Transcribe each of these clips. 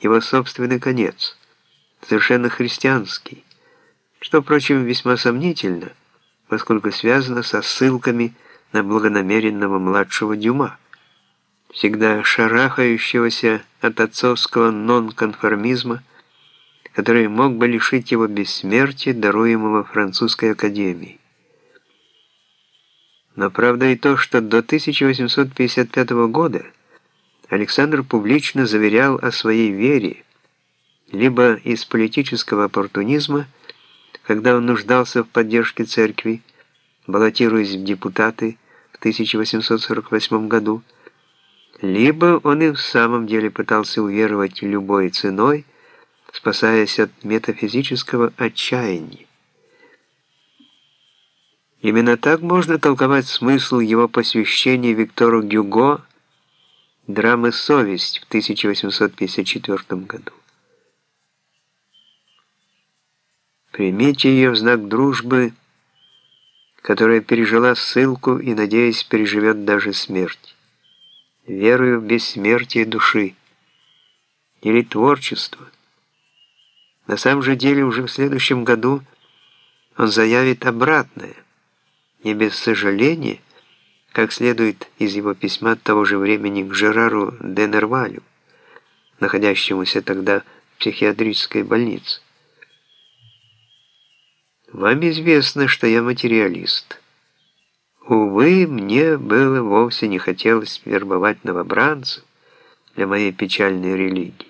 его собственный конец, совершенно христианский, что, впрочем, весьма сомнительно, поскольку связано со ссылками на благонамеренного младшего Дюма, всегда шарахающегося от отцовского нонконформизма, который мог бы лишить его бессмертия, даруемого французской академией. Но правда и то, что до 1855 года Александр публично заверял о своей вере, либо из политического оппортунизма, когда он нуждался в поддержке церкви, баллотируясь в депутаты в 1848 году, либо он и в самом деле пытался уверовать любой ценой, спасаясь от метафизического отчаяния. Именно так можно толковать смысл его посвящения Виктору Гюго драмы «Совесть» в 1854 году. Примите ее в знак дружбы, которая пережила ссылку и, надеюсь, переживет даже смерть. Верую в бессмертие души или творчество. На самом же деле уже в следующем году он заявит обратное – не без сожаления, как следует из его письма того же времени к Жерару де Нервалю, находящемуся тогда в психиатрической больнице. Вам известно, что я материалист. Увы, мне было вовсе не хотелось вербовать новобранцев для моей печальной религии.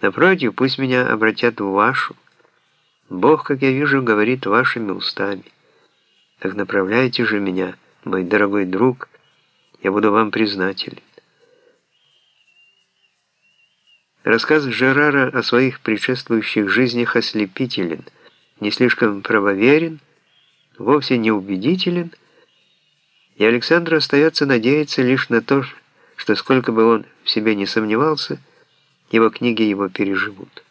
Напротив, пусть меня обратят в вашу. Бог, как я вижу, говорит вашими устами. Так направляйте же меня, мой дорогой друг, я буду вам признателен. Рассказ Жерара о своих предшествующих жизнях ослепителен, не слишком правоверен, вовсе не убедителен, и Александру остается надеяться лишь на то, что сколько бы он в себе не сомневался, его книги его переживут.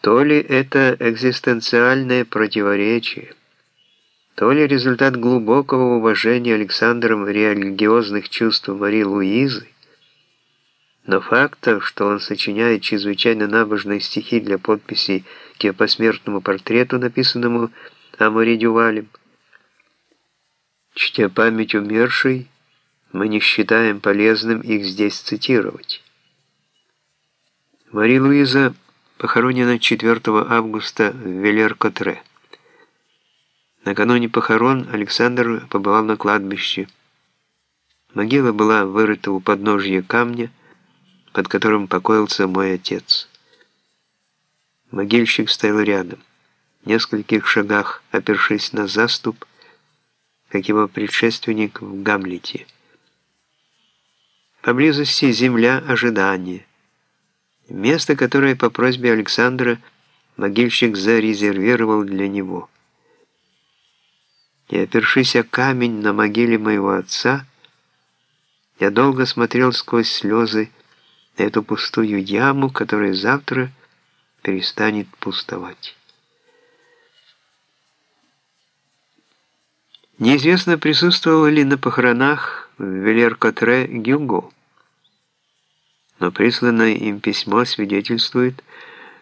То ли это экзистенциальное противоречие, то ли результат глубокого уважения Александром религиозных чувств Марии Луизы, но факт, что он сочиняет чрезвычайно набожные стихи для подписи к ее посмертному портрету, написанному Амори Дювалем, чтя память умершей, мы не считаем полезным их здесь цитировать. Мари Луиза похоронена 4 августа в Велер-Котре. Накануне похорон Александр побывал на кладбище. Могила была вырыта у подножья камня, под которым покоился мой отец. Могильщик стоял рядом, в нескольких шагах, опершись на заступ, как его предшественник в Гамлете. Поблизости земля ожидания. Место, которое по просьбе Александра могильщик зарезервировал для него. И опершись о камень на могиле моего отца, я долго смотрел сквозь слезы на эту пустую яму, которая завтра перестанет пустовать. Неизвестно, присутствовал ли на похоронах в Велер-Котре Гюго но присланное им письмо свидетельствует,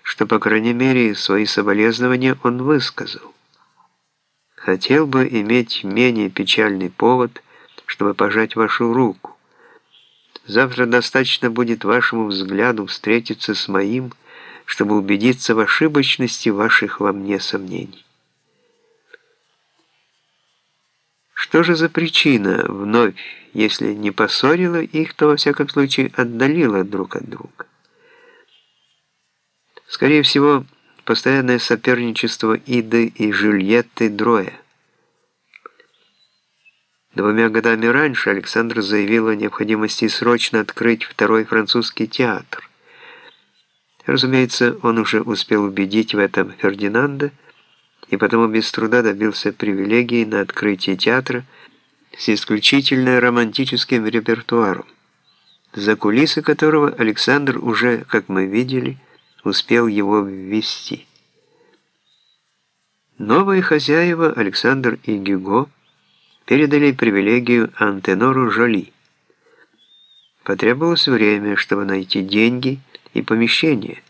что, по крайней мере, свои соболезнования он высказал. Хотел бы иметь менее печальный повод, чтобы пожать вашу руку. Завтра достаточно будет вашему взгляду встретиться с моим, чтобы убедиться в ошибочности ваших во мне сомнений. Что же за причина вновь, если не поссорила их, то во всяком случае отдалила друг от друга? Скорее всего, постоянное соперничество Иды и Жюльетты Дроя. Двумя годами раньше Александр заявил о необходимости срочно открыть второй французский театр. Разумеется, он уже успел убедить в этом Фердинанда, и потому без труда добился привилегии на открытие театра с исключительно романтическим репертуаром, за кулисы которого Александр уже, как мы видели, успел его ввести. Новые хозяева, Александр и Гюго, передали привилегию Антенору Жоли. Потребовалось время, чтобы найти деньги и помещение.